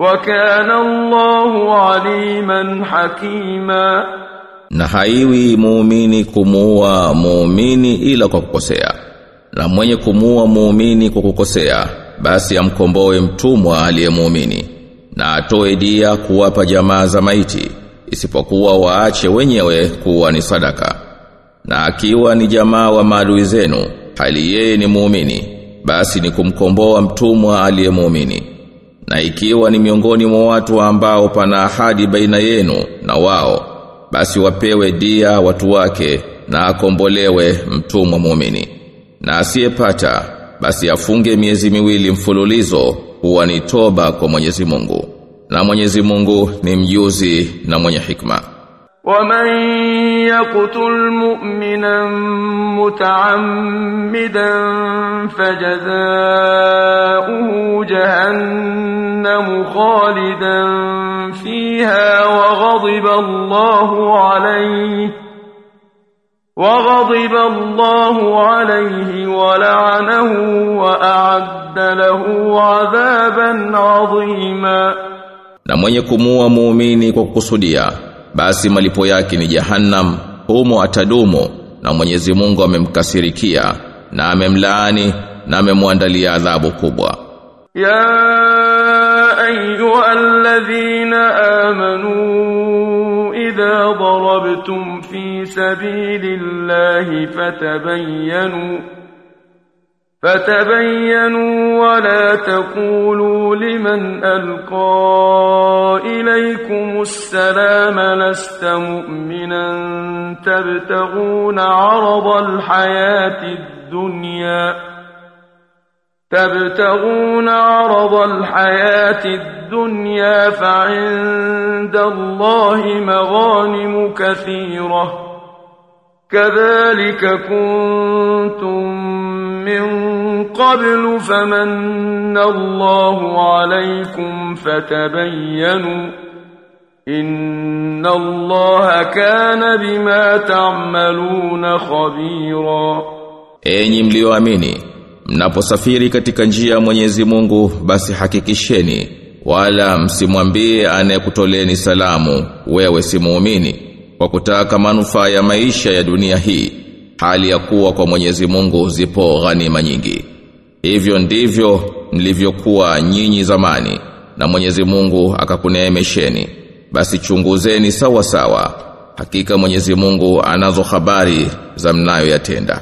وكان الله عليما حكيما na haiwi muumini kumuua muumini ila kwa kukosea na mwenye kumuua muumini kwa kukosea basi amkomboe mtumwa aliyemuumini na atoe dia kuwapa jamaa za maiti isipokuwa waache wenyewe kuwa ni sadaka na akiwa ni jamaa wa maadui zenu hali yeye ni muumini basi ni kumkomboa mtumwa aliyemuumini na ikiwa ni miongoni mwa watu ambao pana ahadi baina yenu na wao basi wapewe dia watu wake na akombolewe mtumwa muumini. Na asiyepata basi afunge miezi miwili mfululizo huwa ni toba kwa Mwenyezi Mungu. Na Mwenyezi Mungu ni mjuzi na mwenye hikma ومن يقتل مؤمنا متعمدا فجزاؤه جهنم خالدا فيها وغضب الله عليه وغضب الله عليه ولعنه وأعد له عذابا عظيما na mwenye kumuua muumini basi malipo yake ni jahannam humo atadumu na Mwenyezi Mungu amemkasirikia na amemlaani na amemwandalia adhabu kubwa. Ya ayyuhalladhina amanu idha darabtum fi sabilillahi fatabayyanu. فتبينوا ولا تقولوا لمن ألقى إليكم السلام لست مؤمنا تبتغون عرض الحياة الدنيا تبتغون عرض الحياة الدنيا فعند الله مغانم كثيرة كذلك كنتم من قبل فمن الله عليكم فتبينوا إن الله كان بما تعملون خبيرا enyi mlioamini mnaposafiri katika njia ya Mwenyezi Mungu basi hakikisheni wala msimwambie anayekutoleni salamu wewe si muumini kwa kutaka manufaa ya maisha ya dunia hii hali ya kuwa kwa Mwenyezi Mungu zipo ghanima nyingi. Hivyo ndivyo mlivyokuwa nyinyi zamani na Mwenyezi Mungu akakuneemesheni. Basi chunguzeni sawa sawa hakika Mwenyezi Mungu anazo habari za mnayoyatenda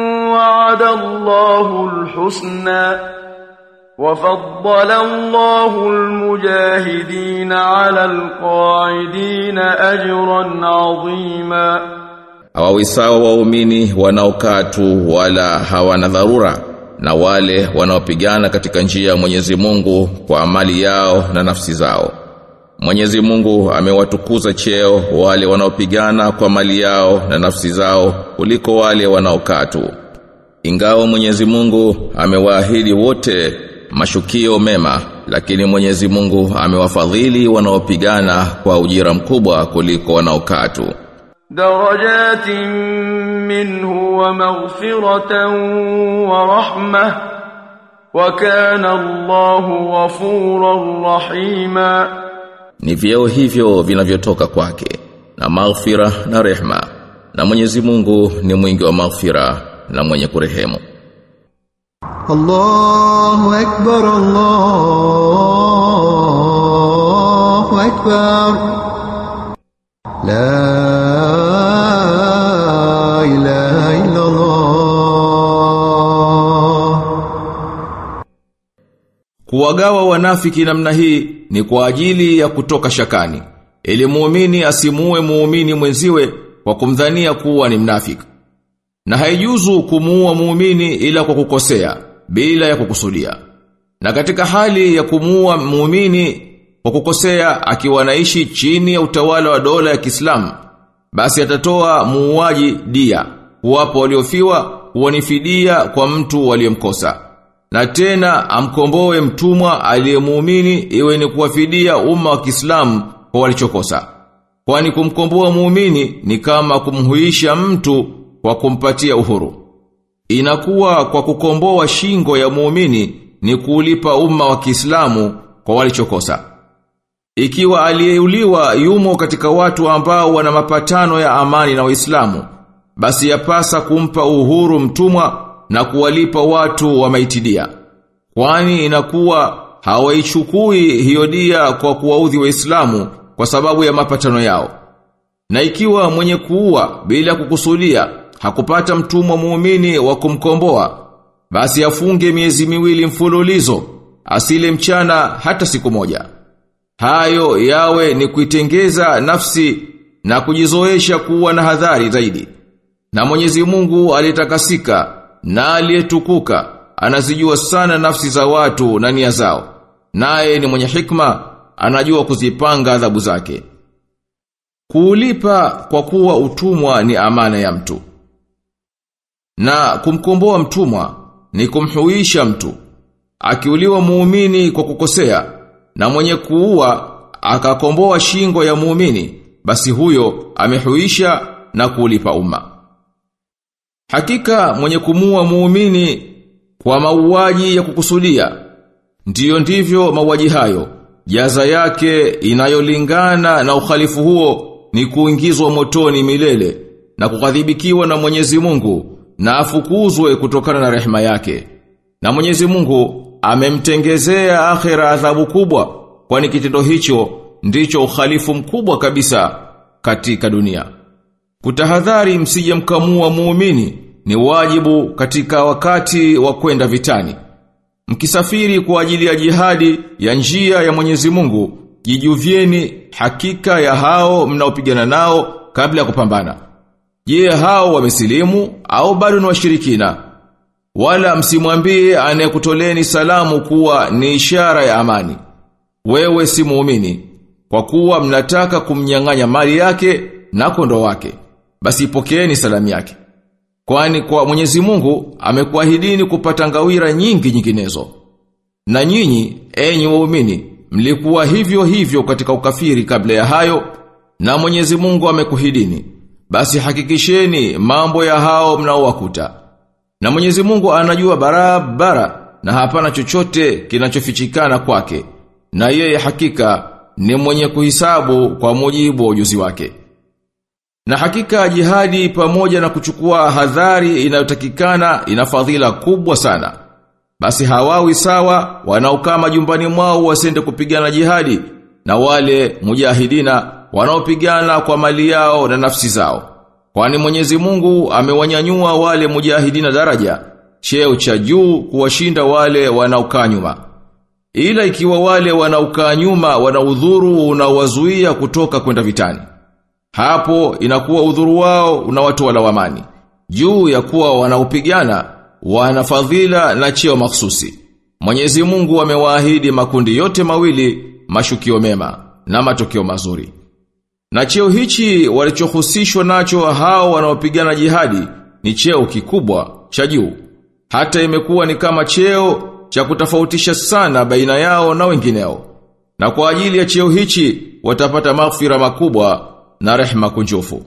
وعد الله الحسنى وفضل الله المجاهدين على القاعدين أجرا عظيما hawawisawa waumini wanaokaa tu wala hawana dharura na wale wanaopigana katika njia ya Mwenyezi Mungu kwa amali yao na nafsi zao. Mwenyezi Mungu amewatukuza cheo wale wanaopigana kwa mali yao na nafsi zao kuliko wale wanaokaa tu. Ingawa Mwenyezi Mungu amewaahidi wote mashukio mema, lakini Mwenyezi Mungu amewafadhili wanaopigana kwa ujira mkubwa kuliko wanaokatu. Darajatin minhu wa maghfiratan wa rahma wa kana Allahu ghafuran rahima. Ni vyeo hivyo vinavyotoka kwake na maghfira na rehma na Mwenyezi Mungu ni mwingi wa maghfira na mwenye kurehemu. Allahu akbar Allahu akbar. La ilaha illa Allah Kuwagawa wanafiki namna hii ni kwa ajili ya kutoka shakani ili muumini asimue muumini mwenziwe kwa kumdhania kuwa ni mnafiki. Na haijuzu kumuua muumini ila kwa kukosea, bila ya kukusudia. Na katika hali ya kumuua muumini kwa kukosea akiwa anaishi chini ya utawala wa dola ya Kiislamu, basi atatoa muuaji dia, kuwapo waliofiwa ni kwa mtu waliyemkosa. Na tena amkomboe mtumwa aliyemuumini iwe ni kuwafidia umma wa Kiislamu kwa walichokosa. Kwani kumkomboa muumini ni kama kumhuisha mtu kwa kumpatia uhuru. Inakuwa kwa kukomboa shingo ya muumini ni kuulipa umma wa Kiislamu kwa walichokosa. Ikiwa aliyeuliwa yumo katika watu ambao wana mapatano ya amani na Waislamu, basi yapasa kumpa uhuru mtumwa na kuwalipa watu wa maitidia. Kwani inakuwa hawaichukui hiyo dia kwa kuwaudhi Waislamu kwa sababu ya mapatano yao. Na ikiwa mwenye kuua bila kukusudia hakupata mtumwa muumini wa kumkomboa, basi afunge miezi miwili mfululizo, asile mchana hata siku moja. Hayo yawe ni kuitengeza nafsi na kujizoesha kuwa na hadhari zaidi. Na Mwenyezi Mungu aliyetakasika na aliyetukuka anazijua sana nafsi za watu na nia zao. Naye ni mwenye hikma, anajua kuzipanga adhabu zake. Kuulipa kwa kuwa utumwa ni amana ya mtu. Na kumkomboa mtumwa ni kumhuisha mtu. Akiuliwa muumini kwa kukosea na mwenye kuua akakomboa shingo ya muumini, basi huyo amehuisha na kulipa umma. Hakika mwenye kumua muumini kwa mauaji ya kukusudia, ndiyo ndivyo mauaji hayo, jaza yake inayolingana na ukhalifu huo ni kuingizwa motoni milele na kukadhibikiwa na Mwenyezi Mungu na afukuzwe kutokana na rehema yake. Na Mwenyezi Mungu amemtengezea akhira adhabu kubwa kwani kitendo hicho ndicho uhalifu mkubwa kabisa katika dunia. Kutahadhari msije mkamua muumini ni wajibu katika wakati wa kwenda vitani. Mkisafiri kwa ajili ya jihadi ya njia ya Mwenyezi Mungu, jijuvieni hakika ya hao mnaopigana nao kabla ya kupambana. Je, hao wamesilimu au bado ni washirikina? Wala msimwambie anayekutoleni salamu kuwa ni ishara ya amani. Wewe si muumini, kwa kuwa mnataka kumnyang'anya mali yake na kondo wake. Basi pokeeni salamu yake. Kwani kwa Mwenyezi Mungu amekuahidini kupata ngawira nyingi nyinginezo. Na nyinyi, enyi waumini, mlikuwa hivyo hivyo katika ukafiri kabla ya hayo, na Mwenyezi Mungu amekuhidini. Basi hakikisheni mambo ya hao mnaowakuta. Na Mwenyezi Mungu anajua barabara na hapana chochote kinachofichikana kwake. Na yeye hakika ni mwenye kuhisabu kwa mujibu wa ujuzi wake. Na hakika jihadi pamoja na kuchukua hadhari inayotakikana ina fadhila kubwa sana. Basi hawawi sawa wanaokaa majumbani mwao wasende kupigana jihadi na wale mujahidina wanaopigana kwa mali yao na nafsi zao. Kwani Mwenyezi Mungu amewanyanyua wale mujahidina daraja, cheo cha juu kuwashinda wale wanaokaa nyuma. Ila ikiwa wale wanaokaa nyuma wana udhuru kutoka kwenda vitani. Hapo inakuwa udhuru wao unawatoa lawamani. Juu ya kuwa wanaopigana wana fadhila na cheo mahsusi. Mwenyezi Mungu amewaahidi makundi yote mawili mashukio mema na matokeo mazuri. Na cheo hichi walichohusishwa nacho hao wanaopigana jihadi ni cheo kikubwa cha juu. Hata imekuwa ni kama cheo cha kutofautisha sana baina yao na wengineo. Na kwa ajili ya cheo hichi watapata maghfira makubwa na rehema kunjufu.